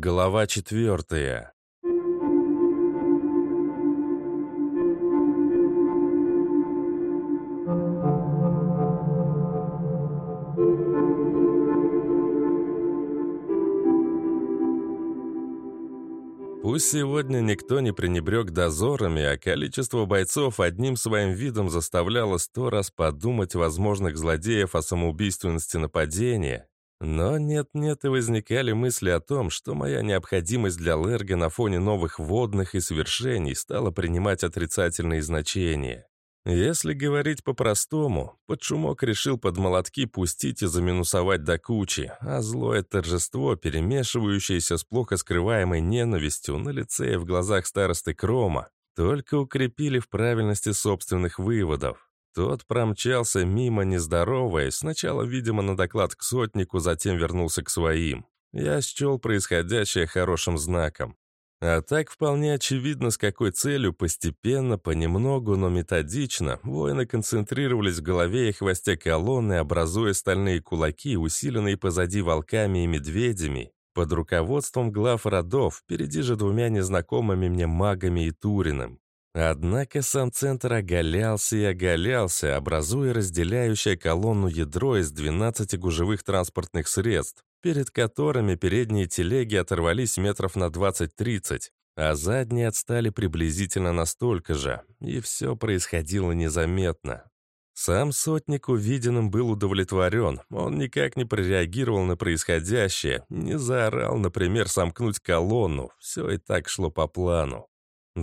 Глава четвертая. Пусть сегодня никто не пренебрег дозорами, а количество бойцов одним своим видом заставляло сто раз подумать возможных злодеев о самоубийственности нападения, но нет-нет и возникали мысли о том, что моя необходимость для Лерга на фоне новых водных и свершений стала принимать отрицательные значения. Если говорить по-простому, подшумок решил под молотки пустить и заминусовать до кучи, а злое торжество, перемешивающееся с плохо скрываемой ненавистью на лице и в глазах старосты Крома, только укрепили в правильности собственных выводов. Тот промчался мимо, не сначала, видимо, на доклад к сотнику, затем вернулся к своим. Я счел происходящее хорошим знаком. А так вполне очевидно, с какой целью постепенно, понемногу, но методично воины концентрировались в голове и хвосте колонны, образуя стальные кулаки, усиленные позади волками и медведями, под руководством глав родов, впереди же двумя незнакомыми мне магами и Туриным. Однако сам центр оголялся и оголялся, образуя разделяющее колонну ядро из 12 гужевых транспортных средств, перед которыми передние телеги оторвались метров на 20-30, а задние отстали приблизительно настолько же, и все происходило незаметно. Сам сотник увиденным был удовлетворен, он никак не прореагировал на происходящее, не заорал, например, сомкнуть колонну, все и так шло по плану.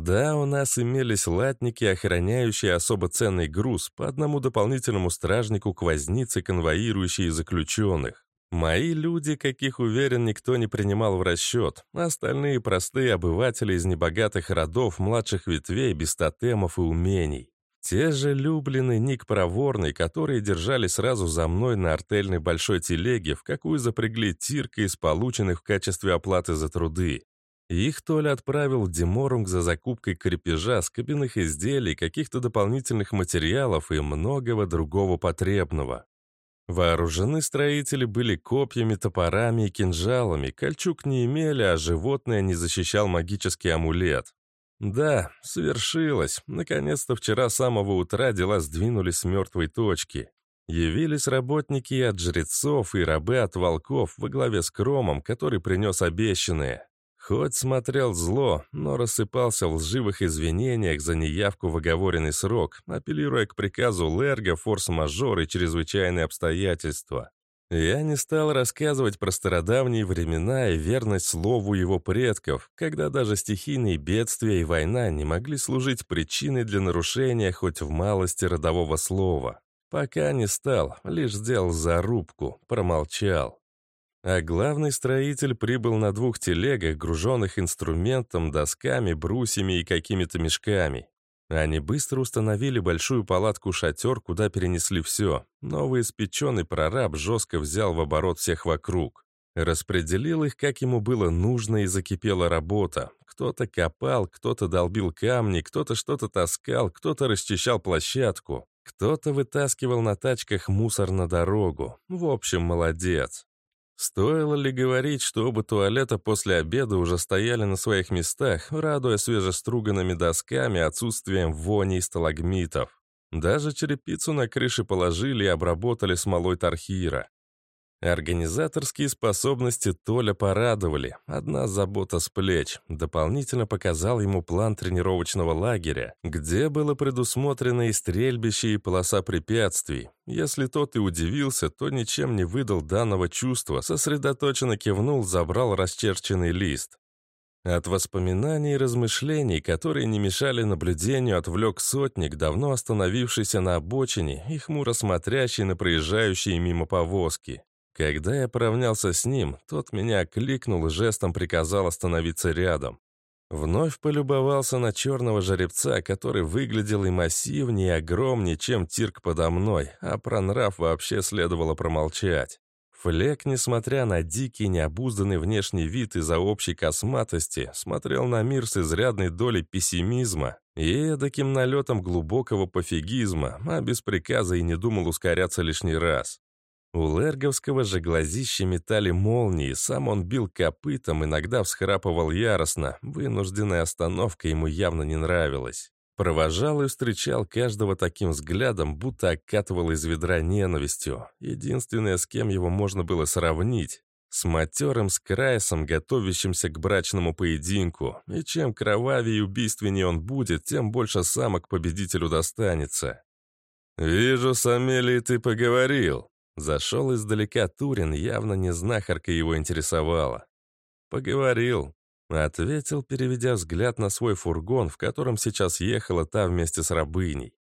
Да, у нас имелись латники, охраняющие особо ценный груз, по одному дополнительному стражнику к вознице, конвоирующие заключенных. Мои люди, каких уверен, никто не принимал в расчет. Остальные простые обыватели из небогатых родов, младших ветвей, без тотемов и умений. Те же Люблины, Ник Проворный, которые держали сразу за мной на артельной большой телеге, в какую запрягли тирка из полученных в качестве оплаты за труды. Их Толя отправил в Деморунг за закупкой крепежа, скобяных изделий, каких-то дополнительных материалов и многого другого потребного. Вооружены строители были копьями, топорами и кинжалами, кольчуг не имели, а животное не защищал магический амулет. Да, свершилось. Наконец-то вчера с самого утра дела сдвинулись с мертвой точки. Явились работники от жрецов и рабы от волков во главе с Кромом, который принес обещанное. Хоть смотрел зло, но рассыпался в лживых извинениях за неявку в оговоренный срок, апеллируя к приказу Лерга, форс-мажор и чрезвычайные обстоятельства. Я не стал рассказывать про стародавние времена и верность слову его предков, когда даже стихийные бедствия и война не могли служить причиной для нарушения хоть в малости родового слова. Пока не стал, лишь сделал зарубку, промолчал. А главный строитель прибыл на двух телегах, груженных инструментом, досками, брусьями и какими-то мешками. Они быстро установили большую палатку-шатер, куда перенесли все. Новый испеченный прораб жестко взял в оборот всех вокруг. Распределил их, как ему было нужно, и закипела работа. Кто-то копал, кто-то долбил камни, кто-то что-то таскал, кто-то расчищал площадку, кто-то вытаскивал на тачках мусор на дорогу. В общем, молодец. Стоило ли говорить, что оба туалета после обеда уже стояли на своих местах, радуя свежеструганными досками отсутствием вони и сталагмитов. Даже черепицу на крыше положили и обработали смолой тархира. Организаторские способности Толя порадовали. Одна забота с плеч. Дополнительно показал ему план тренировочного лагеря, где было предусмотрено и стрельбище, и полоса препятствий. Если тот и удивился, то ничем не выдал данного чувства, сосредоточенно кивнул, забрал расчерченный лист. От воспоминаний и размышлений, которые не мешали наблюдению, отвлек сотник, давно остановившийся на обочине и хмуро смотрящий на проезжающие мимо повозки. Когда я поравнялся с ним, тот меня кликнул и жестом приказал остановиться рядом. Вновь полюбовался на черного жеребца, который выглядел и массивнее, и огромнее, чем тирк подо мной, а про нрав вообще следовало промолчать. Флек, несмотря на дикий, необузданный внешний вид из-за общей косматости, смотрел на мир с изрядной долей пессимизма и таким налетом глубокого пофигизма, а без приказа и не думал ускоряться лишний раз. У Лерговского же глазища метали молнии, сам он бил копытом, иногда всхрапывал яростно, вынужденная остановка ему явно не нравилась. Провожал и встречал каждого таким взглядом, будто окатывал из ведра ненавистью. Единственное, с кем его можно было сравнить, с матерым Скрайсом, готовящимся к брачному поединку. И чем кровавее и убийственнее он будет, тем больше самок победителю достанется. «Вижу, с Амелией ты поговорил», Зашел издалека Турин, явно не знахарка его интересовала. «Поговорил», — ответил, переведя взгляд на свой фургон, в котором сейчас ехала та вместе с рабыней.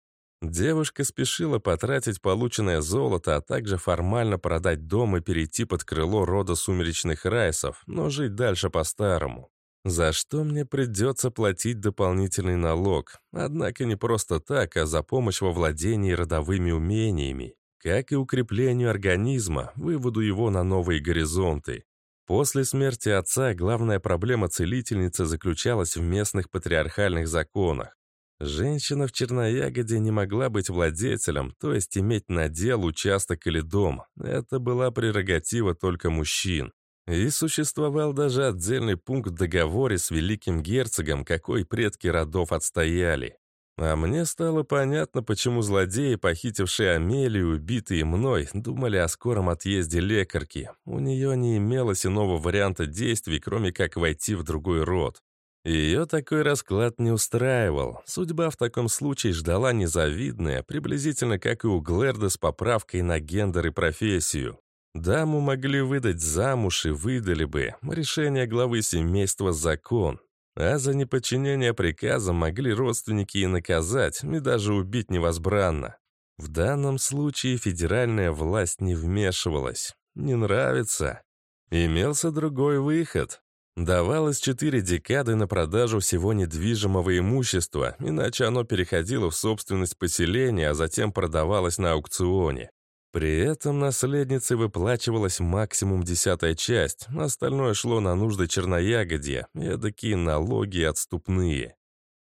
Девушка спешила потратить полученное золото, а также формально продать дом и перейти под крыло рода сумеречных райсов, но жить дальше по-старому. За что мне придется платить дополнительный налог, однако не просто так, а за помощь во владении родовыми умениями как и укреплению организма, выводу его на новые горизонты. После смерти отца главная проблема целительницы заключалась в местных патриархальных законах. Женщина в Черноягоде не могла быть владетелем, то есть иметь надел, участок или дом. Это была прерогатива только мужчин. И существовал даже отдельный пункт в договоре с великим герцогом, какой предки родов отстояли. А мне стало понятно, почему злодеи, похитившие Амелию, убитые мной, думали о скором отъезде лекарки. У нее не имелось иного варианта действий, кроме как войти в другой род. Ее такой расклад не устраивал. Судьба в таком случае ждала незавидная, приблизительно как и у Глэрда с поправкой на гендер и профессию. Даму могли выдать замуж и выдали бы. Решение главы семейства – закон. А за неподчинение приказам могли родственники и наказать, и даже убить невозбранно. В данном случае федеральная власть не вмешивалась. Не нравится. Имелся другой выход. Давалось четыре декады на продажу всего недвижимого имущества, иначе оно переходило в собственность поселения, а затем продавалось на аукционе. При этом наследнице выплачивалась максимум десятая часть, остальное шло на нужды черноягодья, эдакие налоги отступные.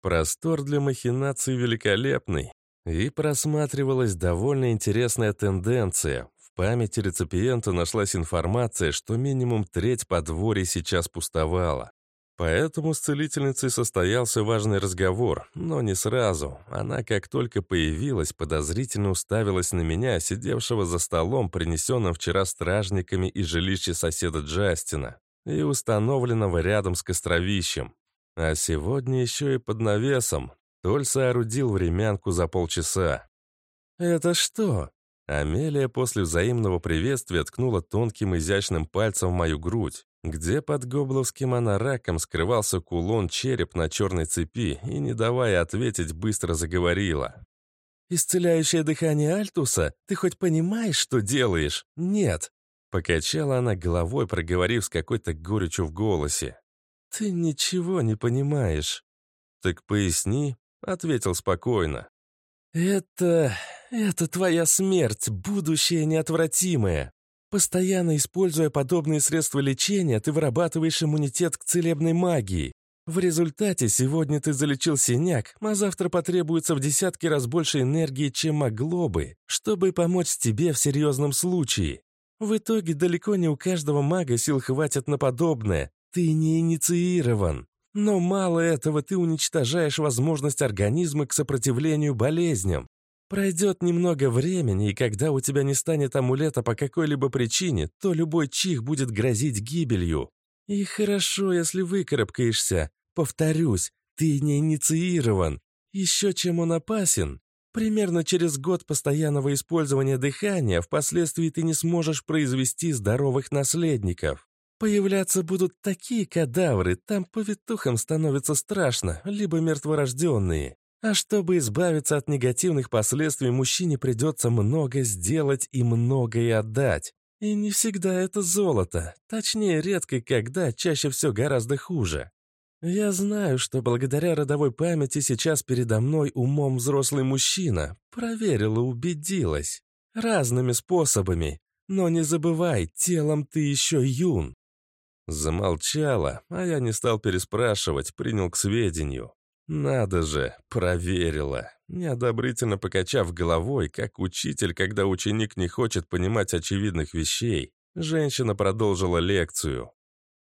Простор для махинаций великолепный, и просматривалась довольно интересная тенденция. В памяти реципиента нашлась информация, что минимум треть подворий сейчас пустовала. Поэтому с целительницей состоялся важный разговор, но не сразу. Она, как только появилась, подозрительно уставилась на меня, сидевшего за столом, принесенным вчера стражниками из жилища соседа Джастина, и установленного рядом с костровищем. А сегодня еще и под навесом. Толь соорудил времянку за полчаса. «Это что?» Амелия после взаимного приветствия ткнула тонким изящным пальцем в мою грудь где под гобловским анараком скрывался кулон-череп на черной цепи и, не давая ответить, быстро заговорила. «Исцеляющее дыхание Альтуса? Ты хоть понимаешь, что делаешь? Нет!» Покачала она головой, проговорив с какой-то горечью в голосе. «Ты ничего не понимаешь». «Так поясни», — ответил спокойно. «Это... это твоя смерть, будущее неотвратимое. Постоянно используя подобные средства лечения, ты вырабатываешь иммунитет к целебной магии. В результате сегодня ты залечил синяк, а завтра потребуется в десятки раз больше энергии, чем могло бы, чтобы помочь тебе в серьезном случае. В итоге далеко не у каждого мага сил хватит на подобное. Ты не инициирован. Но мало этого, ты уничтожаешь возможность организма к сопротивлению болезням. Пройдет немного времени, и когда у тебя не станет амулета по какой-либо причине, то любой чих будет грозить гибелью. И хорошо, если выкарабкаешься. Повторюсь, ты не инициирован. Еще чем он опасен? Примерно через год постоянного использования дыхания впоследствии ты не сможешь произвести здоровых наследников. Появляться будут такие кадавры, там повитухам становится страшно, либо мертворожденные. А чтобы избавиться от негативных последствий, мужчине придется много сделать и многое отдать. И не всегда это золото. Точнее, редко когда, чаще все гораздо хуже. Я знаю, что благодаря родовой памяти сейчас передо мной умом взрослый мужчина. Проверила, убедилась. Разными способами. Но не забывай, телом ты еще юн. Замолчала, а я не стал переспрашивать, принял к сведению. Надо же, проверила. Неодобрительно покачав головой, как учитель, когда ученик не хочет понимать очевидных вещей, женщина продолжила лекцию.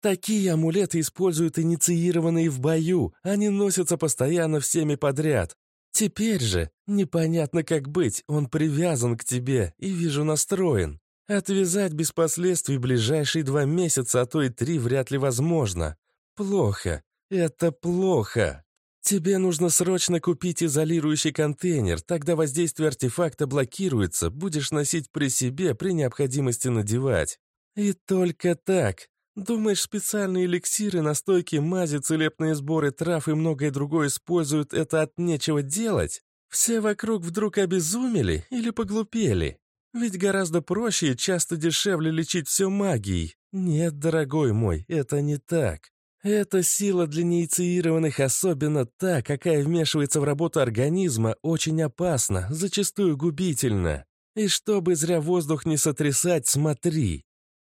Такие амулеты используют инициированные в бою, они носятся постоянно всеми подряд. Теперь же непонятно как быть, он привязан к тебе и, вижу, настроен. Отвязать без последствий ближайшие два месяца, а то и три вряд ли возможно. Плохо. Это плохо. Тебе нужно срочно купить изолирующий контейнер, тогда воздействие артефакта блокируется, будешь носить при себе, при необходимости надевать. И только так. Думаешь, специальные эликсиры, настойки, мази, целебные сборы трав и многое другое используют это от нечего делать? Все вокруг вдруг обезумели или поглупели? Ведь гораздо проще и часто дешевле лечить все магией. Нет, дорогой мой, это не так. Эта сила для неинициированных, особенно та, какая вмешивается в работу организма, очень опасна, зачастую губительна. И чтобы зря воздух не сотрясать, смотри.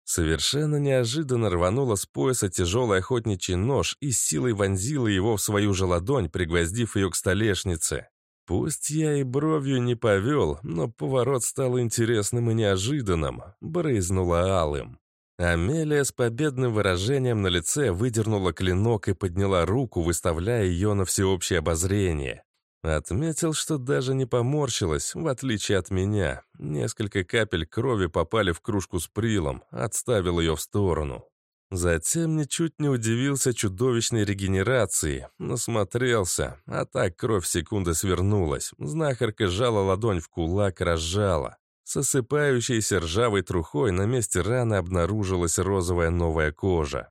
Совершенно неожиданно рванула с пояса тяжелый охотничий нож и силой вонзила его в свою же ладонь, пригвоздив ее к столешнице. Пусть я и бровью не повел, но поворот стал интересным и неожиданным, брызнула алым. Амелия с победным выражением на лице выдернула клинок и подняла руку, выставляя ее на всеобщее обозрение. Отметил, что даже не поморщилась, в отличие от меня. Несколько капель крови попали в кружку с прилом, отставил ее в сторону. Затем ничуть не удивился чудовищной регенерации, насмотрелся, а так кровь секунды свернулась. Знахарка сжала ладонь в кулак, разжала. С осыпающейся ржавой трухой на месте раны обнаружилась розовая новая кожа.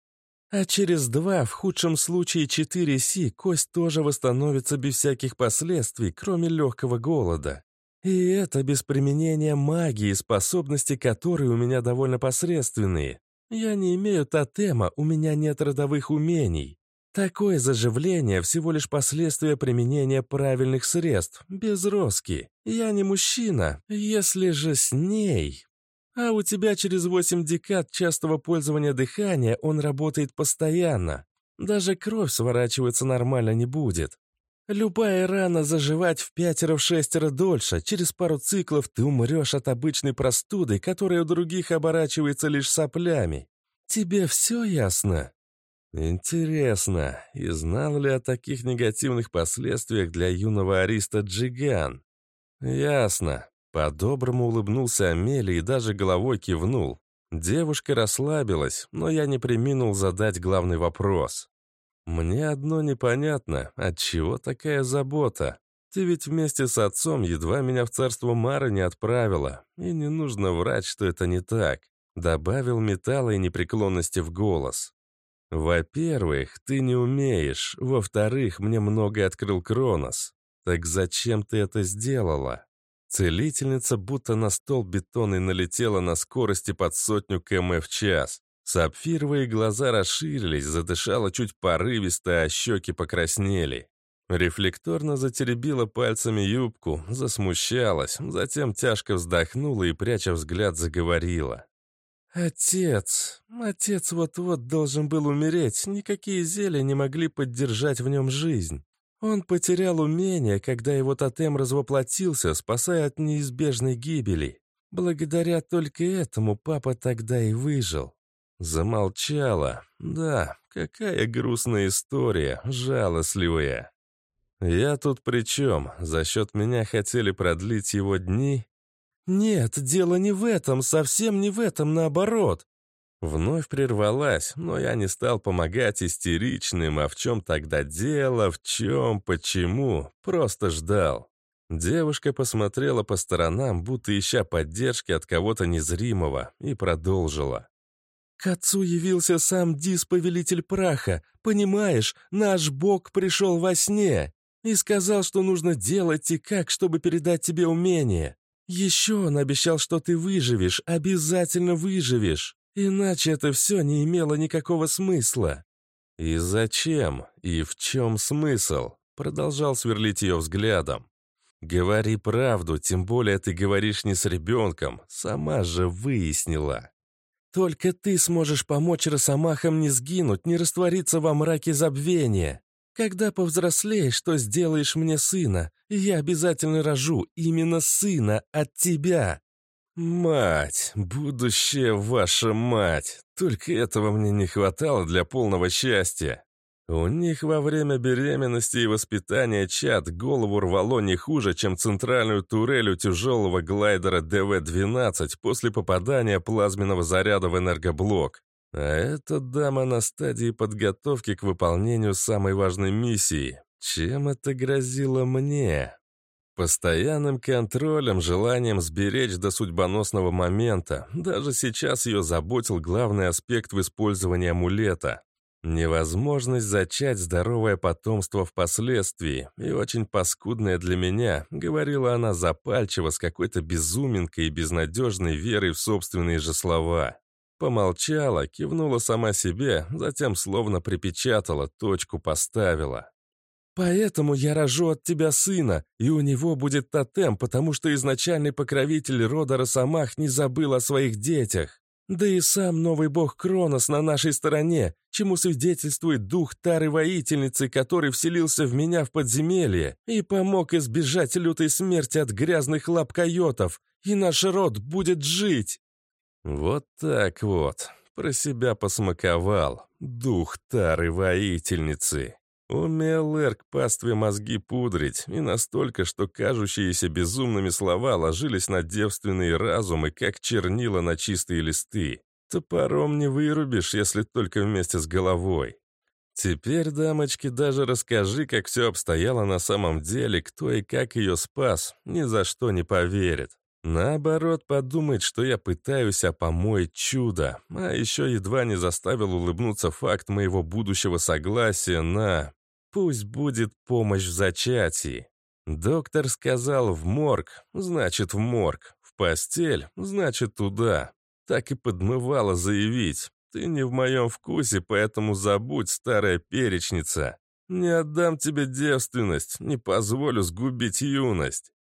А через два, в худшем случае четыре си, кость тоже восстановится без всяких последствий, кроме легкого голода. И это без применения магии, способности которой у меня довольно посредственные. Я не имею тотема, у меня нет родовых умений. Такое заживление – всего лишь последствия применения правильных средств, без роски. Я не мужчина, если же с ней. А у тебя через восемь декад частого пользования дыхания он работает постоянно. Даже кровь сворачиваться нормально не будет. Любая рана заживать в пятеро-шестеро дольше. Через пару циклов ты умрешь от обычной простуды, которая у других оборачивается лишь соплями. Тебе все ясно?» «Интересно, и знал ли о таких негативных последствиях для юного ариста Джиган?» «Ясно». По-доброму улыбнулся Амели и даже головой кивнул. Девушка расслабилась, но я не приминул задать главный вопрос. «Мне одно непонятно, отчего такая забота? Ты ведь вместе с отцом едва меня в царство Мара не отправила, и не нужно врать, что это не так», добавил металла и непреклонности в голос. «Во-первых, ты не умеешь, во-вторых, мне многое открыл Кронос. Так зачем ты это сделала?» Целительница будто на стол бетонный налетела на скорости под сотню км в час. Сапфировые глаза расширились, задышала чуть порывисто, а щеки покраснели. Рефлекторно затеребила пальцами юбку, засмущалась, затем тяжко вздохнула и, пряча взгляд, заговорила. «Отец, отец вот-вот должен был умереть, никакие зелья не могли поддержать в нем жизнь. Он потерял умение, когда его тотем развоплотился, спасая от неизбежной гибели. Благодаря только этому папа тогда и выжил. Замолчала. Да, какая грустная история, жалостливая. Я тут при чем? За счет меня хотели продлить его дни? Нет, дело не в этом, совсем не в этом, наоборот. Вновь прервалась, но я не стал помогать истеричным, а в чем тогда дело, в чем, почему, просто ждал. Девушка посмотрела по сторонам, будто ища поддержки от кого-то незримого, и продолжила. К отцу явился сам Дис, повелитель праха. Понимаешь, наш бог пришел во сне и сказал, что нужно делать и как, чтобы передать тебе умение. Еще он обещал, что ты выживешь, обязательно выживешь. Иначе это все не имело никакого смысла. «И зачем? И в чем смысл?» Продолжал сверлить ее взглядом. «Говори правду, тем более ты говоришь не с ребенком, сама же выяснила». Только ты сможешь помочь росомахам не сгинуть, не раствориться во мраке забвения. Когда повзрослеешь, что сделаешь мне сына, я обязательно рожу именно сына от тебя». «Мать, будущая ваша мать! Только этого мне не хватало для полного счастья. У них во время беременности и воспитания чад голову рвало не хуже, чем центральную турель у тяжелого глайдера ДВ-12 после попадания плазменного заряда в энергоблок. А эта дама на стадии подготовки к выполнению самой важной миссии. Чем это грозило мне? Постоянным контролем, желанием сберечь до судьбоносного момента. Даже сейчас ее заботил главный аспект в использовании амулета. Невозможность зачать здоровое потомство впоследствии, и очень паскудное для меня, говорила она запальчиво с какой-то безуминкой и безнадежной верой в собственные же слова. Помолчала, кивнула сама себе, затем словно припечатала, точку поставила. «Поэтому я рожу от тебя сына, и у него будет тотем, потому что изначальный покровитель рода Росомах не забыл о своих детях. Да и сам новый бог Кронос на нашей стороне, чему свидетельствует дух Тары-воительницы, который вселился в меня в подземелье и помог избежать лютой смерти от грязных лап койотов, и наш род будет жить. Вот так вот. Про себя посмаковал. Дух Тары-воительницы. Умел Эрк пастве мозги пудрить, и настолько, что кажущиеся безумными слова ложились на девственные разумы, как чернила на чистые листы. Топором не вырубишь, если только вместе с головой. Теперь, дамочки, даже расскажи, как все обстояло на самом деле, кто и как ее спас, ни за что не поверит. Наоборот, подумает, что я пытаюсь опомоить чудо, а еще едва не заставил улыбнуться факт моего будущего согласия на... Пусть будет помощь в зачатии. Доктор сказал в морг, значит в морг. В постель, значит туда. Так и подмывало заявить. Ты не в моем вкусе, поэтому забудь, старая перечница. Не отдам тебе девственность, не позволю сгубить юность.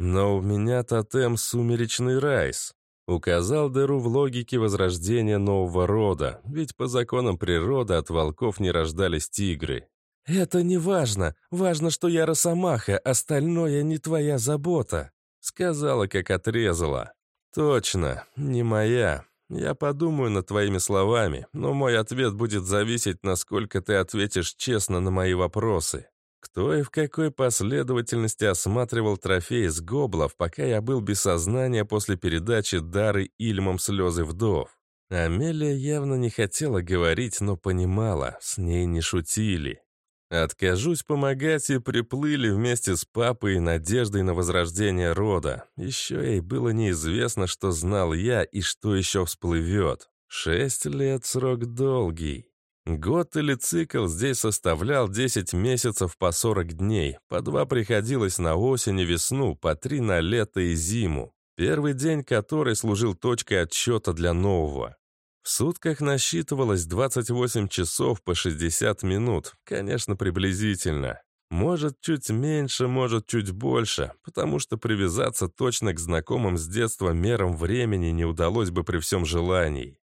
Но у меня тотем «Сумеречный райс». Указал дыру в логике возрождения нового рода, ведь по законам природы от волков не рождались тигры. «Это не важно. Важно, что я росомаха, остальное не твоя забота», — сказала, как отрезала. «Точно, не моя. Я подумаю над твоими словами, но мой ответ будет зависеть, насколько ты ответишь честно на мои вопросы. Кто и в какой последовательности осматривал трофей с гоблов, пока я был без сознания после передачи Дары Ильмом слезы вдов? Амелия явно не хотела говорить, но понимала, с ней не шутили. Откажусь помогать и приплыли вместе с папой и надеждой на возрождение рода. Еще ей было неизвестно, что знал я и что еще всплывет. Шесть лет срок долгий. Год или цикл здесь составлял 10 месяцев по 40 дней, по два приходилось на осень и весну, по три на лето и зиму, первый день которой служил точкой отсчета для нового. В сутках насчитывалось 28 часов по 60 минут, конечно, приблизительно. Может, чуть меньше, может, чуть больше, потому что привязаться точно к знакомым с детства мерам времени не удалось бы при всем желании.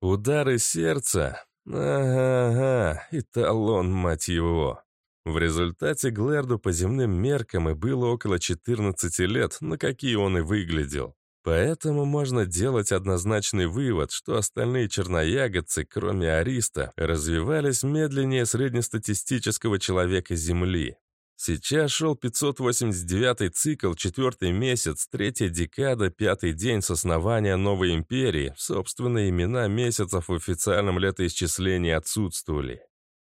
Удары сердца, Ага-ага, эталон, мать его. В результате Глэрду по земным меркам и было около 14 лет, на какие он и выглядел. Поэтому можно делать однозначный вывод, что остальные черноягодцы, кроме Ариста, развивались медленнее среднестатистического человека Земли. Сейчас шел 589-й цикл, четвертый месяц, третья декада, пятый день с основания новой империи. Собственные имена месяцев в официальном летоисчислении отсутствовали.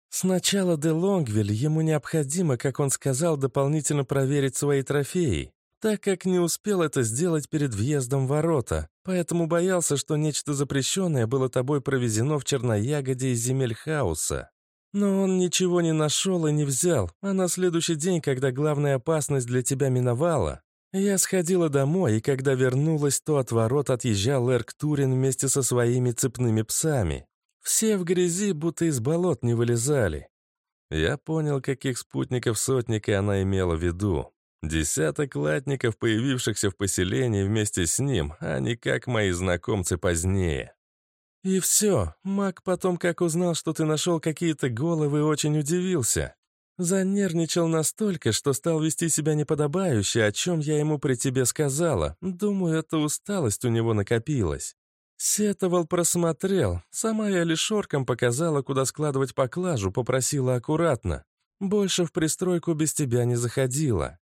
Сначала де Лонгвиль ему необходимо, как он сказал, дополнительно проверить свои трофеи, так как не успел это сделать перед въездом в ворота, поэтому боялся, что нечто запрещенное было тобой провезено в Черноягоде из земель хаоса. Но он ничего не нашел и не взял, а на следующий день, когда главная опасность для тебя миновала, я сходила домой, и когда вернулась, то от ворот отъезжал Эрк Турин вместе со своими цепными псами. Все в грязи, будто из болот не вылезали. Я понял, каких спутников сотника она имела в виду. Десяток латников, появившихся в поселении вместе с ним, а не как мои знакомцы позднее. «И все. Маг потом, как узнал, что ты нашел какие-то головы, очень удивился. Занервничал настолько, что стал вести себя неподобающе, о чем я ему при тебе сказала. Думаю, эта усталость у него накопилась. Сетовал, просмотрел. Сама я лишь показала, куда складывать поклажу, попросила аккуратно. Больше в пристройку без тебя не заходила.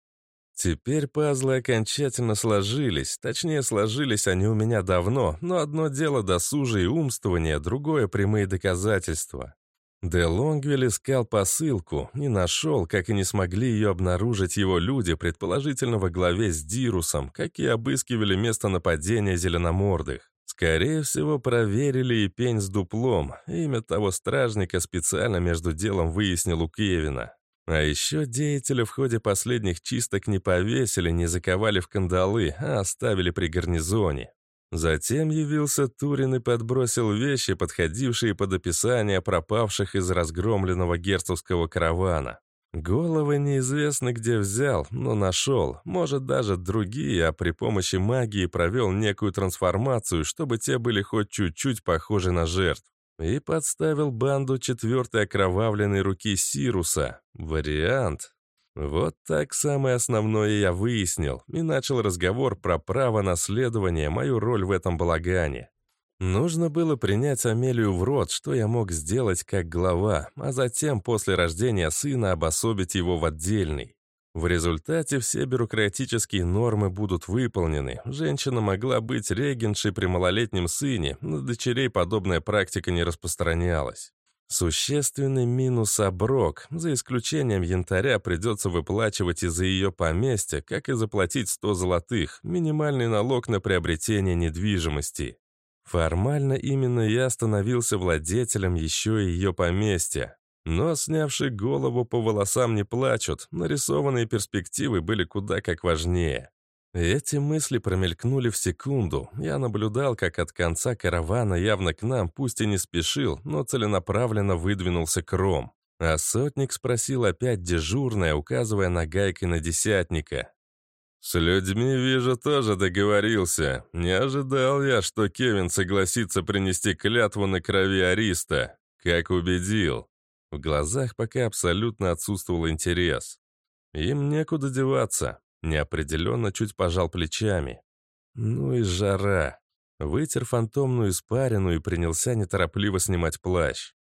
Теперь пазлы окончательно сложились, точнее, сложились они у меня давно, но одно дело досужие и умствование, другое — прямые доказательства. Де Лонгвилл искал посылку, не нашел, как и не смогли ее обнаружить его люди, предположительно во главе с Дирусом, какие обыскивали место нападения зеленомордых. Скорее всего, проверили и пень с дуплом. Имя того стражника специально между делом выяснил у Кевина. А еще деятеля в ходе последних чисток не повесили, не заковали в кандалы, а оставили при гарнизоне. Затем явился Турин и подбросил вещи, подходившие под описание пропавших из разгромленного герцогского каравана. Головы неизвестно где взял, но нашел, может даже другие, а при помощи магии провел некую трансформацию, чтобы те были хоть чуть-чуть похожи на жертв и подставил банду четвертой окровавленной руки Сируса. Вариант. Вот так самое основное я выяснил и начал разговор про право наследования, мою роль в этом балагане. Нужно было принять Амелию в рот, что я мог сделать как глава, а затем после рождения сына обособить его в отдельный. В результате все бюрократические нормы будут выполнены. Женщина могла быть регеншей при малолетнем сыне, но дочерей подобная практика не распространялась. Существенный минус оброк. За исключением янтаря придется выплачивать из-за ее поместья, как и заплатить 100 золотых, минимальный налог на приобретение недвижимости. Формально именно я становился владетелем еще и ее поместья. Но снявший голову по волосам не плачут, нарисованные перспективы были куда как важнее. Эти мысли промелькнули в секунду. Я наблюдал, как от конца каравана явно к нам, пусть и не спешил, но целенаправленно выдвинулся кром. А сотник спросил опять дежурное, указывая на гайкой на десятника. «С людьми, вижу, тоже договорился. Не ожидал я, что Кевин согласится принести клятву на крови Ариста. Как убедил?» В глазах пока абсолютно отсутствовал интерес. Им некуда деваться. Неопределенно чуть пожал плечами. Ну и жара. Вытер фантомную испарину и принялся неторопливо снимать плащ.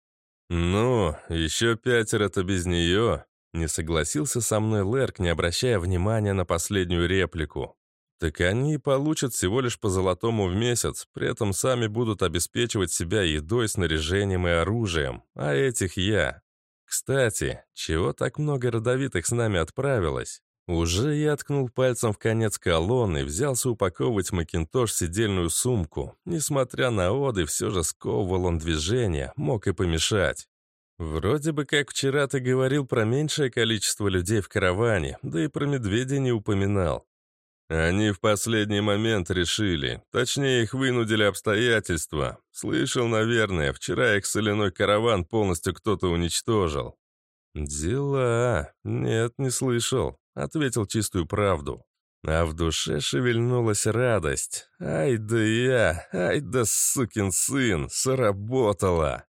«Ну, еще пятеро-то без нее», — не согласился со мной Лерк, не обращая внимания на последнюю реплику. Так они получат всего лишь по золотому в месяц, при этом сами будут обеспечивать себя едой, снаряжением и оружием, а этих я. Кстати, чего так много родовитых с нами отправилось? Уже я ткнул пальцем в конец колонны, взялся упаковывать Макинтош сидельную сумку. Несмотря на оды, все же сковывал он движение, мог и помешать. Вроде бы как вчера ты говорил про меньшее количество людей в караване, да и про медведя не упоминал. Они в последний момент решили. Точнее, их вынудили обстоятельства. Слышал, наверное, вчера их соляной караван полностью кто-то уничтожил. «Дела. Нет, не слышал», — ответил чистую правду. А в душе шевельнулась радость. «Ай да я! Ай да сукин сын! Сработало!»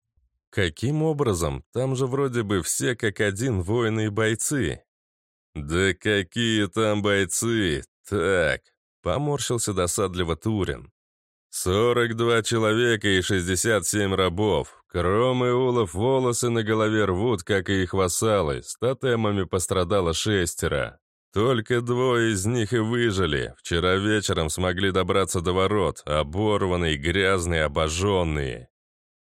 «Каким образом? Там же вроде бы все как один воины и бойцы». «Да какие там бойцы! «Так», — поморщился досадливо Турин. «Сорок два человека и шестьдесят семь рабов. Кром и Улов волосы на голове рвут, как и их вассалы. С тотемами пострадало шестеро. Только двое из них и выжили. Вчера вечером смогли добраться до ворот, оборванные, грязные, обожженные.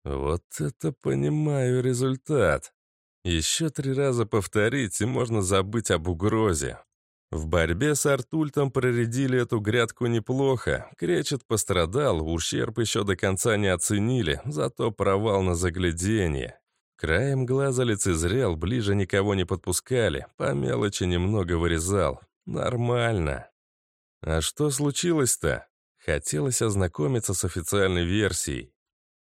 Вот это понимаю результат. Еще три раза повторить, и можно забыть об угрозе. В борьбе с Артультом проредили эту грядку неплохо. Кречет пострадал, ущерб еще до конца не оценили, зато провал на загляденье. Краем глаза лицезрел, ближе никого не подпускали, по мелочи немного вырезал. Нормально. А что случилось-то? Хотелось ознакомиться с официальной версией.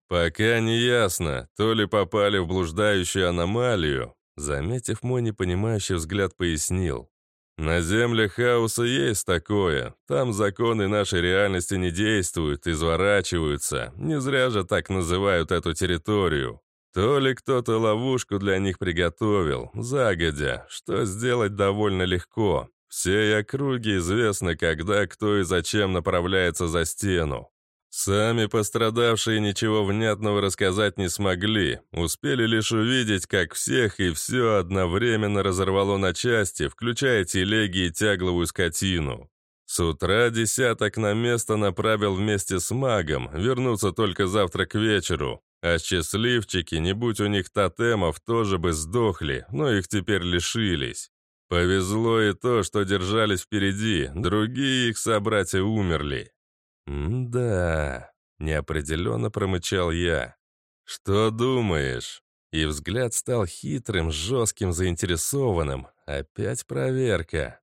Пока не ясно, то ли попали в блуждающую аномалию, заметив мой непонимающий взгляд, пояснил. На земле хаоса есть такое. Там законы нашей реальности не действуют, изворачиваются. Не зря же так называют эту территорию. То ли кто-то ловушку для них приготовил, загодя, что сделать довольно легко. Всей округе известно, когда, кто и зачем направляется за стену. Сами пострадавшие ничего внятного рассказать не смогли, успели лишь увидеть, как всех и все одновременно разорвало на части, включая телеги и тягловую скотину. С утра десяток на место направил вместе с магом, вернуться только завтра к вечеру. А счастливчики, не будь у них тотемов, тоже бы сдохли, но их теперь лишились. Повезло и то, что держались впереди, другие их собратья умерли. «Да», — неопределенно промычал я. «Что думаешь?» И взгляд стал хитрым, жестким, заинтересованным. Опять проверка.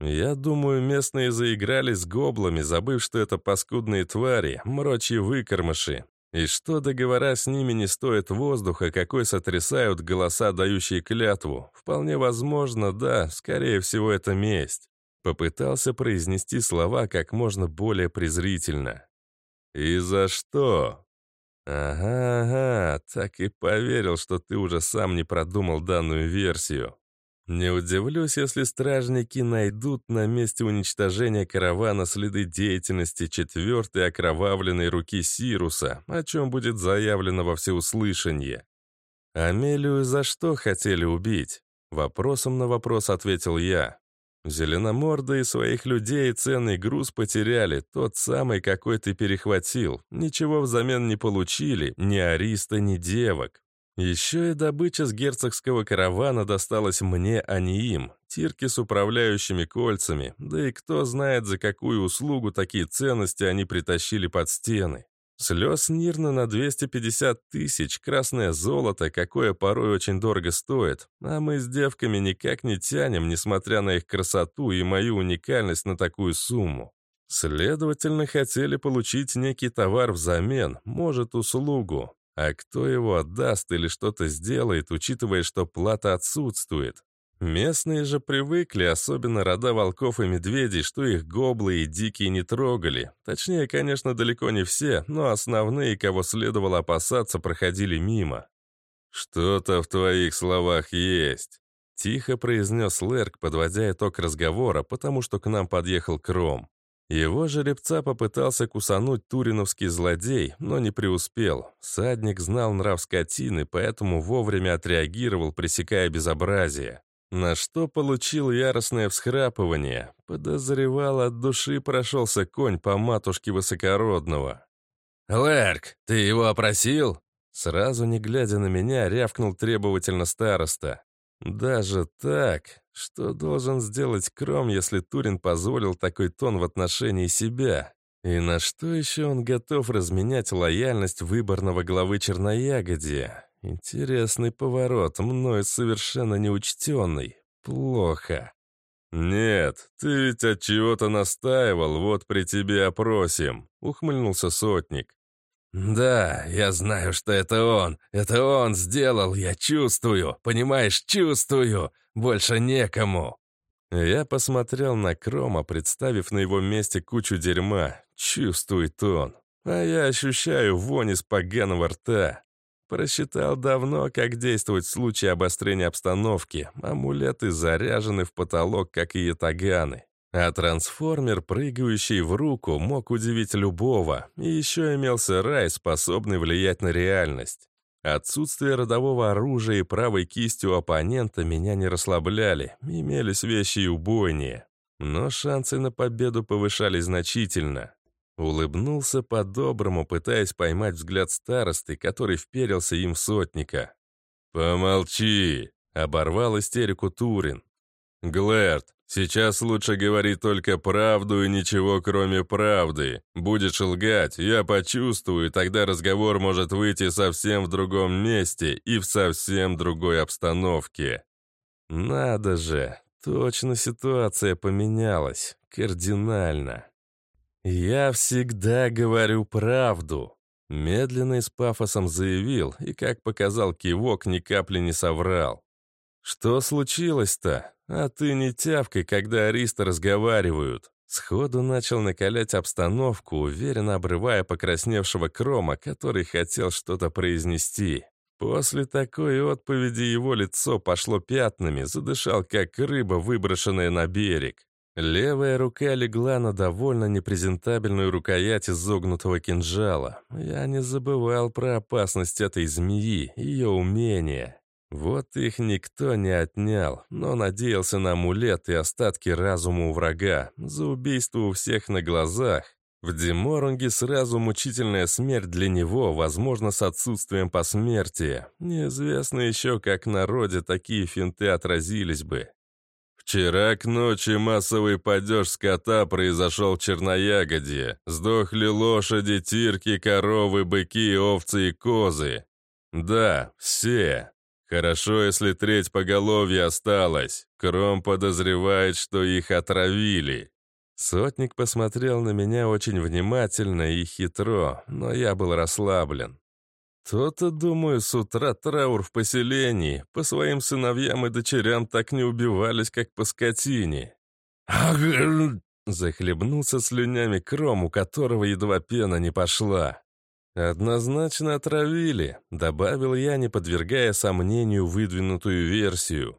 Я думаю, местные заигрались с гоблами, забыв, что это паскудные твари, мрочьи выкормыши. И что договора с ними не стоят воздуха, какой сотрясают голоса, дающие клятву. Вполне возможно, да, скорее всего, это месть. Попытался произнести слова как можно более презрительно. «И за что?» «Ага, ага, так и поверил, что ты уже сам не продумал данную версию. Не удивлюсь, если стражники найдут на месте уничтожения каравана следы деятельности четвертой окровавленной руки Сируса, о чем будет заявлено во всеуслышание. Амелию за что хотели убить? Вопросом на вопрос ответил я. Зеленомордые своих людей ценный груз потеряли, тот самый, какой ты перехватил. Ничего взамен не получили, ни ариста, ни девок. Еще и добыча с герцогского каравана досталась мне, а не им. Тирки с управляющими кольцами, да и кто знает, за какую услугу такие ценности они притащили под стены. Слез Нирна на 250 тысяч, красное золото, какое порой очень дорого стоит, а мы с девками никак не тянем, несмотря на их красоту и мою уникальность на такую сумму. Следовательно, хотели получить некий товар взамен, может, услугу. А кто его отдаст или что-то сделает, учитывая, что плата отсутствует? Местные же привыкли, особенно рода волков и медведей, что их гоблы и дикие не трогали. Точнее, конечно, далеко не все, но основные, кого следовало опасаться, проходили мимо. «Что-то в твоих словах есть», — тихо произнес Лерк, подводя итог разговора, потому что к нам подъехал Кром. Его жеребца попытался кусануть туриновский злодей, но не преуспел. Садник знал нрав скотины, поэтому вовремя отреагировал, пресекая безобразие. На что получил яростное всхрапывание. Подозревал, от души прошелся конь по матушке высокородного. «Лерк, ты его опросил?» Сразу не глядя на меня, рявкнул требовательно староста. «Даже так? Что должен сделать Кром, если Турин позволил такой тон в отношении себя? И на что еще он готов разменять лояльность выборного главы Черноягодия? Интересный поворот, мной совершенно неучтенный. Плохо. «Нет, ты ведь от чего-то настаивал, вот при тебе опросим», — ухмыльнулся сотник. «Да, я знаю, что это он. Это он сделал, я чувствую. Понимаешь, чувствую. Больше некому». Я посмотрел на Крома, представив на его месте кучу дерьма. Чувствует он. А я ощущаю вонь из поганого рта. Просчитал давно, как действовать в случае обострения обстановки. Амулеты заряжены в потолок, как и ятаганы. А трансформер, прыгающий в руку, мог удивить любого. И еще имелся рай, способный влиять на реальность. Отсутствие родового оружия и правой кисти у оппонента меня не расслабляли, имелись вещи и убойнее. Но шансы на победу повышались значительно. Улыбнулся по-доброму, пытаясь поймать взгляд старосты, который вперился им в сотника. «Помолчи!» — оборвал истерику Турин. «Глэрд, сейчас лучше говори только правду и ничего кроме правды. Будешь лгать, я почувствую, тогда разговор может выйти совсем в другом месте и в совсем другой обстановке». «Надо же, точно ситуация поменялась. Кардинально». «Я всегда говорю правду», — медленно и с пафосом заявил, и, как показал кивок, ни капли не соврал. «Что случилось-то? А ты не тявкой, когда аристы разговаривают». Сходу начал накалять обстановку, уверенно обрывая покрасневшего крома, который хотел что-то произнести. После такой отповеди его лицо пошло пятнами, задышал, как рыба, выброшенная на берег. Левая рука легла на довольно непрезентабельную рукоять изогнутого кинжала. Я не забывал про опасность этой змеи, ее умения. Вот их никто не отнял, но надеялся на амулет и остатки разума у врага, за убийство у всех на глазах. В Деморунге сразу мучительная смерть для него, возможно, с отсутствием посмертия. Неизвестно еще, как на роде такие финты отразились бы. Вчера к ночи массовый падеж скота произошел в Черноягоде. Сдохли лошади, тирки, коровы, быки, овцы и козы. Да, все. Хорошо, если треть поголовья осталась. Кром подозревает, что их отравили. Сотник посмотрел на меня очень внимательно и хитро, но я был расслаблен. То-то, думаю, с утра траур в поселении. По своим сыновьям и дочерям так не убивались, как по скотине. Захлебнулся слюнями кром, у которого едва пена не пошла. «Однозначно отравили», — добавил я, не подвергая сомнению выдвинутую версию.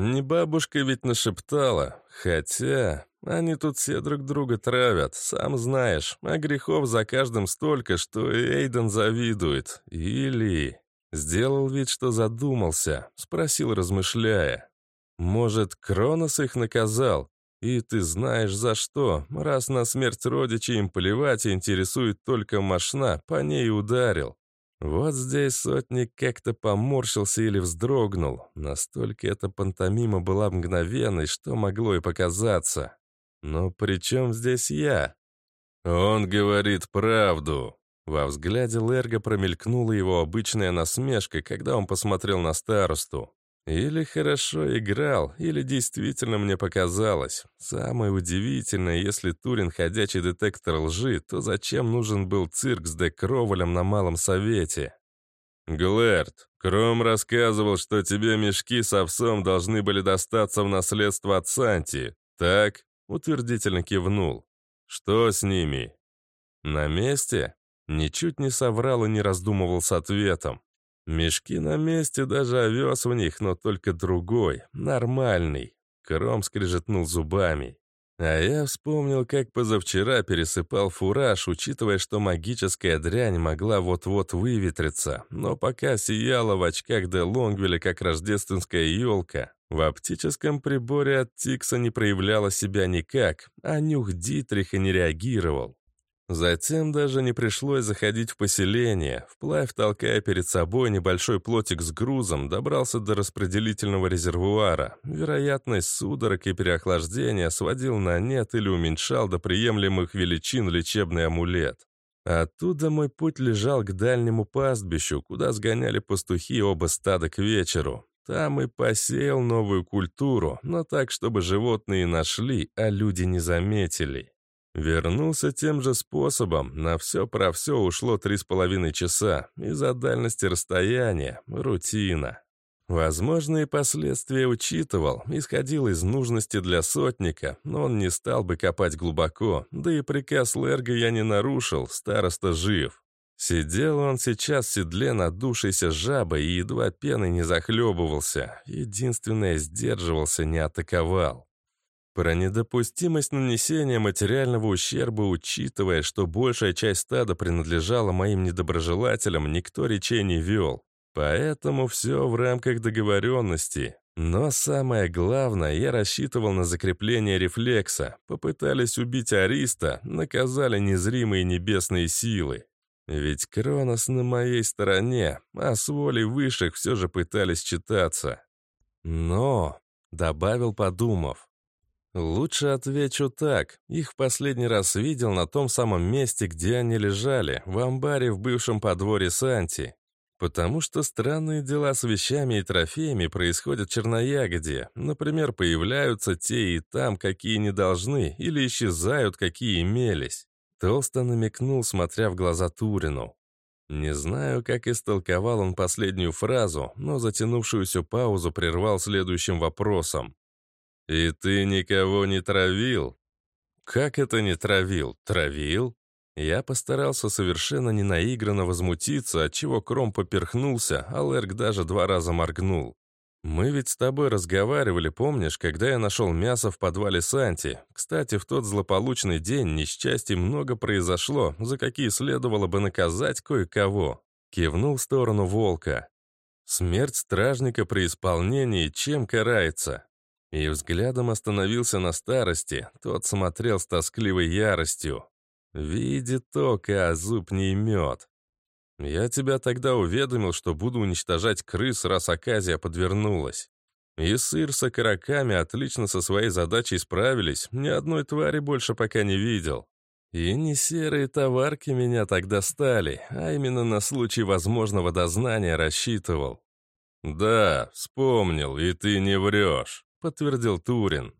«Не бабушка ведь нашептала, хотя они тут все друг друга травят, сам знаешь, а грехов за каждым столько, что Эйден завидует. Или...» Сделал вид, что задумался, спросил, размышляя. «Может, Кронос их наказал? И ты знаешь за что, раз на смерть родичей им плевать и интересует только мошна, по ней ударил. Вот здесь сотник как-то поморщился или вздрогнул. Настолько эта пантомима была мгновенной, что могло и показаться. Но при чем здесь я? Он говорит правду. Во взгляде Лерга промелькнула его обычная насмешка, когда он посмотрел на старосту. Или хорошо играл, или действительно мне показалось. Самое удивительное, если Турин ходячий детектор лжи, то зачем нужен был цирк с Декроволем на Малом Совете? Глэрд, Кром рассказывал, что тебе мешки с овсом должны были достаться в наследство от Санти. Так? Утвердительно кивнул. Что с ними? На месте? Ничуть не соврал и не раздумывал с ответом. Мешки на месте, даже овес в них, но только другой, нормальный. Кром скрежетнул зубами. А я вспомнил, как позавчера пересыпал фураж, учитывая, что магическая дрянь могла вот-вот выветриться, но пока сияла в очках де Лонгвилля, как рождественская елка, в оптическом приборе от Тикса не проявляла себя никак, а нюх Дитриха не реагировал. Затем даже не пришлось заходить в поселение. Вплавь, толкая перед собой небольшой плотик с грузом, добрался до распределительного резервуара. Вероятность судорог и переохлаждения сводил на нет или уменьшал до приемлемых величин лечебный амулет. Оттуда мой путь лежал к дальнему пастбищу, куда сгоняли пастухи оба стада к вечеру. Там и посеял новую культуру, но так, чтобы животные нашли, а люди не заметили. Вернулся тем же способом, на все про все ушло три с половиной часа, из-за дальности расстояния, рутина. Возможные последствия учитывал, исходил из нужности для сотника, но он не стал бы копать глубоко, да и приказ Лерга я не нарушил, староста жив. Сидел он сейчас в седле надувшейся жабой и едва пеной не захлебывался, единственное, сдерживался, не атаковал. Про недопустимость нанесения материального ущерба, учитывая, что большая часть стада принадлежала моим недоброжелателям, никто речей не вел. Поэтому все в рамках договоренности. Но самое главное, я рассчитывал на закрепление рефлекса. Попытались убить Ариста, наказали незримые небесные силы. Ведь Кронос на моей стороне, а с волей высших все же пытались читаться. Но, добавил, подумав, Лучше отвечу так. Их в последний раз видел на том самом месте, где они лежали, в амбаре в бывшем подворье Санти. Потому что странные дела с вещами и трофеями происходят в Черноягоде. Например, появляются те и там, какие не должны, или исчезают, какие имелись. Толсто намекнул, смотря в глаза Турину. Не знаю, как истолковал он последнюю фразу, но затянувшуюся паузу прервал следующим вопросом. «И ты никого не травил?» «Как это не травил? Травил?» Я постарался совершенно ненаигранно возмутиться, отчего Кром поперхнулся, а Лерк даже два раза моргнул. «Мы ведь с тобой разговаривали, помнишь, когда я нашел мясо в подвале Санти? Кстати, в тот злополучный день несчастий много произошло, за какие следовало бы наказать кое-кого». Кивнул в сторону волка. «Смерть стражника при исполнении чем карается?» И взглядом остановился на старости, тот смотрел с тоскливой яростью. «Видит око, а зуб не имет. Я тебя тогда уведомил, что буду уничтожать крыс, раз оказия подвернулась. И сыр с окороками отлично со своей задачей справились, ни одной твари больше пока не видел. И не серые товарки меня тогда стали, а именно на случай возможного дознания рассчитывал. «Да, вспомнил, и ты не врешь», — подтвердил Турин.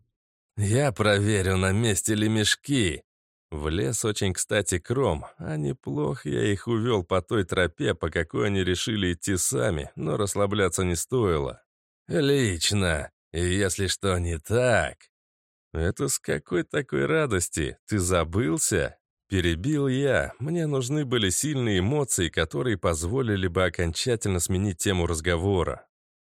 «Я проверю, на месте ли мешки», в лес очень кстати кром, а неплохо я их увел по той тропе, по какой они решили идти сами, но расслабляться не стоило. «Лично, и если что не так...» «Это с какой такой радости? Ты забылся?» Перебил я. Мне нужны были сильные эмоции, которые позволили бы окончательно сменить тему разговора.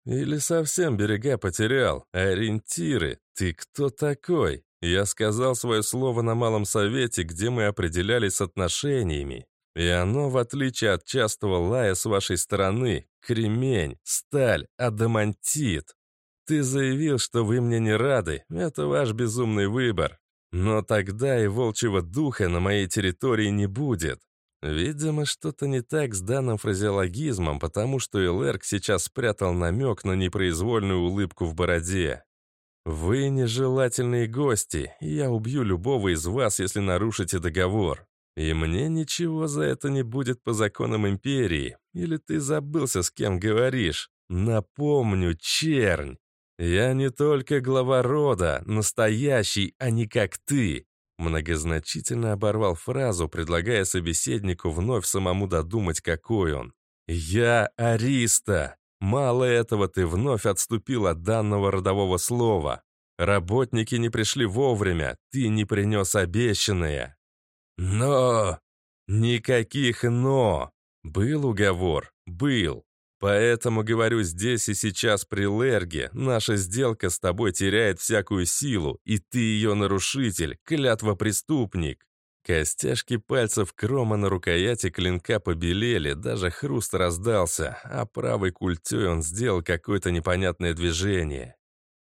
Или совсем берега потерял? Ориентиры. Ты кто такой? Я сказал свое слово на Малом Совете, где мы определялись с отношениями. И оно, в отличие от частого лая с вашей стороны, кремень, сталь, адамантит. Ты заявил, что вы мне не рады, это ваш безумный выбор. Но тогда и волчьего духа на моей территории не будет. Видимо, что-то не так с данным фразеологизмом, потому что Элэрк сейчас спрятал намек на непроизвольную улыбку в бороде. «Вы нежелательные гости, и я убью любого из вас, если нарушите договор. И мне ничего за это не будет по законам Империи. Или ты забылся, с кем говоришь? Напомню, чернь. Я не только глава рода, настоящий, а не как ты». Многозначительно оборвал фразу, предлагая собеседнику вновь самому додумать, какой он. «Я Ариста, Мало этого, ты вновь отступил от данного родового слова. Работники не пришли вовремя, ты не принес обещанное. Но... Никаких «но». Был уговор? Был. Поэтому говорю здесь и сейчас при Лерге, наша сделка с тобой теряет всякую силу, и ты ее нарушитель, клятва преступник. Костяшки пальцев крома на рукояти клинка побелели, даже хруст раздался, а правой культей он сделал какое-то непонятное движение.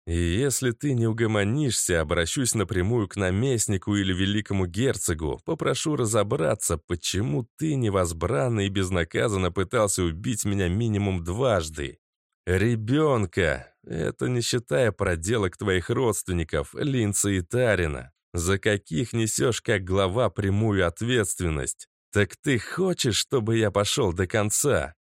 И если ты не угомонишься, обращусь напрямую к наместнику или великому герцогу, попрошу разобраться, почему ты невозбранно и безнаказанно пытался убить меня минимум дважды. Ребенка! Это не считая проделок твоих родственников, Линца и Тарина за каких несешь как глава прямую ответственность. Так ты хочешь, чтобы я пошел до конца?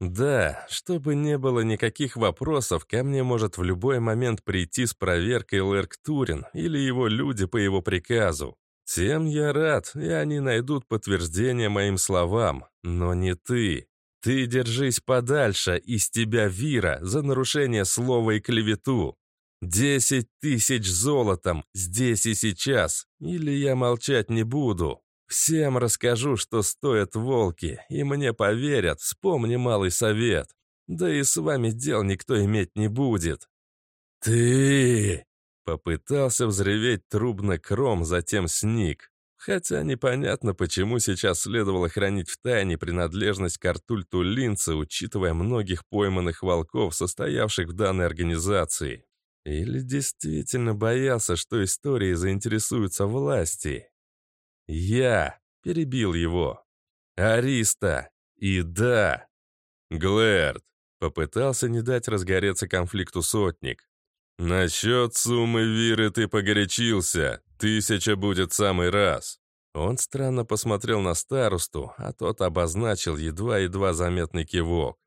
Да, чтобы не было никаких вопросов, ко мне может в любой момент прийти с проверкой Лерк Турин или его люди по его приказу. Тем я рад, и они найдут подтверждение моим словам. Но не ты. Ты держись подальше, из тебя Вира, за нарушение слова и клевету. Десять тысяч золотом, здесь и сейчас, или я молчать не буду. Всем расскажу, что стоят волки, и мне поверят, вспомни малый совет. Да и с вами дел никто иметь не будет. Ты... Попытался взреветь трубно кром, затем сник. Хотя непонятно, почему сейчас следовало хранить в тайне принадлежность к Артульту Линца, учитывая многих пойманных волков, состоявших в данной организации. Или действительно боялся, что историей заинтересуются власти? Я перебил его. Ариста. И да. Глэрд. Попытался не дать разгореться конфликту сотник. «Насчет суммы Виры ты погорячился. Тысяча будет самый раз». Он странно посмотрел на старосту, а тот обозначил едва-едва заметный кивок.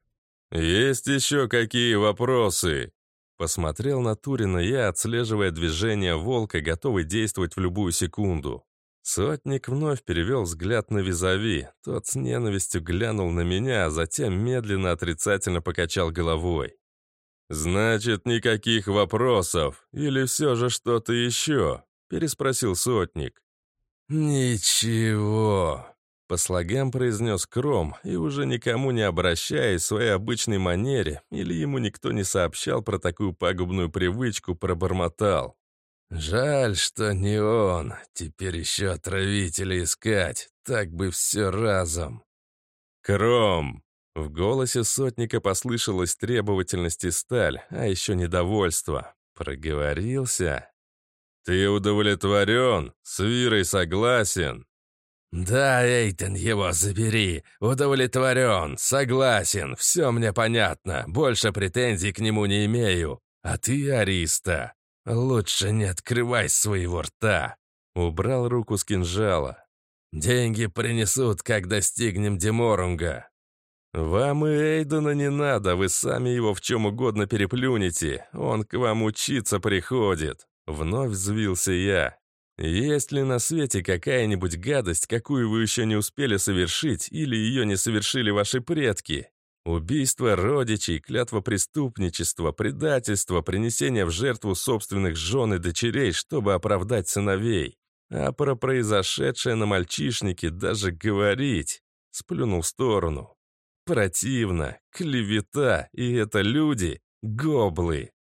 «Есть еще какие вопросы?» Посмотрел на Турина я, отслеживая движение волка, готовый действовать в любую секунду. Сотник вновь перевел взгляд на визави. Тот с ненавистью глянул на меня, а затем медленно отрицательно покачал головой. «Значит, никаких вопросов? Или все же что-то еще?» — переспросил сотник. «Ничего», по слогам произнес Кром и уже никому не обращаясь в своей обычной манере, или ему никто не сообщал про такую пагубную привычку, пробормотал. «Жаль, что не он. Теперь еще отравителя искать. Так бы все разом». «Кром!» В голосе сотника послышалась требовательность и сталь, а еще недовольство. Проговорился. «Ты удовлетворен? С Вирой согласен?» «Да, Эйтон, его забери. Удовлетворен, согласен, все мне понятно. Больше претензий к нему не имею. А ты, Ариста, лучше не открывай своего рта». Убрал руку с кинжала. «Деньги принесут, как достигнем Деморунга». «Вам и Эйдена не надо, вы сами его в чем угодно переплюнете. Он к вам учиться приходит». Вновь взвился я. Есть ли на свете какая-нибудь гадость, какую вы еще не успели совершить, или ее не совершили ваши предки? Убийство родичей, клятва преступничества, предательство, принесение в жертву собственных жен и дочерей, чтобы оправдать сыновей. А про произошедшее на мальчишнике даже говорить. Сплюнул в сторону. Противно, клевета, и это люди, гоблы.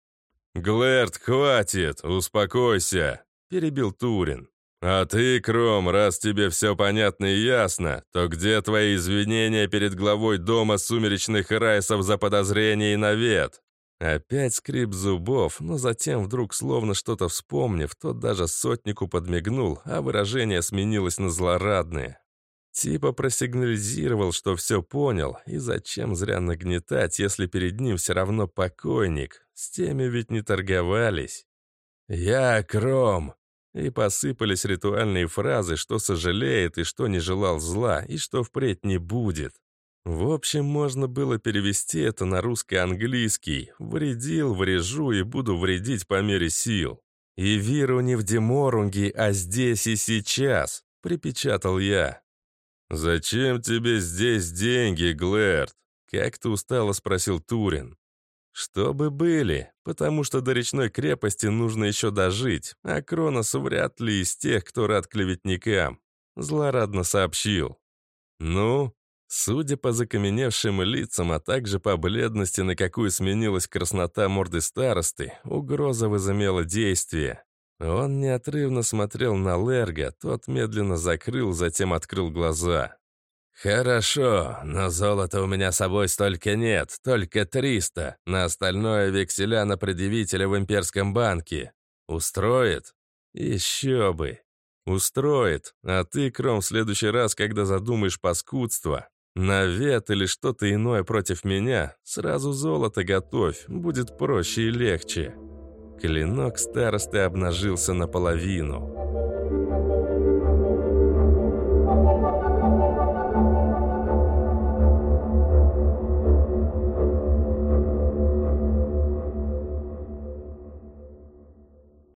«Глэрд, хватит, успокойся», — перебил Турин. «А ты, Кром, раз тебе все понятно и ясно, то где твои извинения перед главой дома сумеречных райсов за подозрение и навет?» Опять скрип зубов, но затем вдруг, словно что-то вспомнив, тот даже сотнику подмигнул, а выражение сменилось на злорадное. Типа просигнализировал, что все понял, и зачем зря нагнетать, если перед ним все равно покойник. С теми ведь не торговались. «Я Кром!» И посыпались ритуальные фразы, что сожалеет и что не желал зла, и что впредь не будет. В общем, можно было перевести это на русско-английский. «Вредил, врежу и буду вредить по мере сил». «И виру не в Деморунге, а здесь и сейчас», — припечатал я. «Зачем тебе здесь деньги, Глэрд?» — как-то устало спросил Турин. «Чтобы были, потому что до речной крепости нужно еще дожить, а Кронос вряд ли из тех, кто рад клеветникам», — злорадно сообщил. «Ну?» Судя по закаменевшим лицам, а также по бледности, на какую сменилась краснота морды старосты, угроза возымела действие. Он неотрывно смотрел на Лерга, тот медленно закрыл, затем открыл глаза. «Хорошо, но золота у меня с собой столько нет, только триста. На остальное векселя на предъявителя в имперском банке. Устроит? Еще бы. Устроит. А ты, Кром, в следующий раз, когда задумаешь паскудство, навет или что-то иное против меня, сразу золото готовь, будет проще и легче». Клинок старосты обнажился наполовину.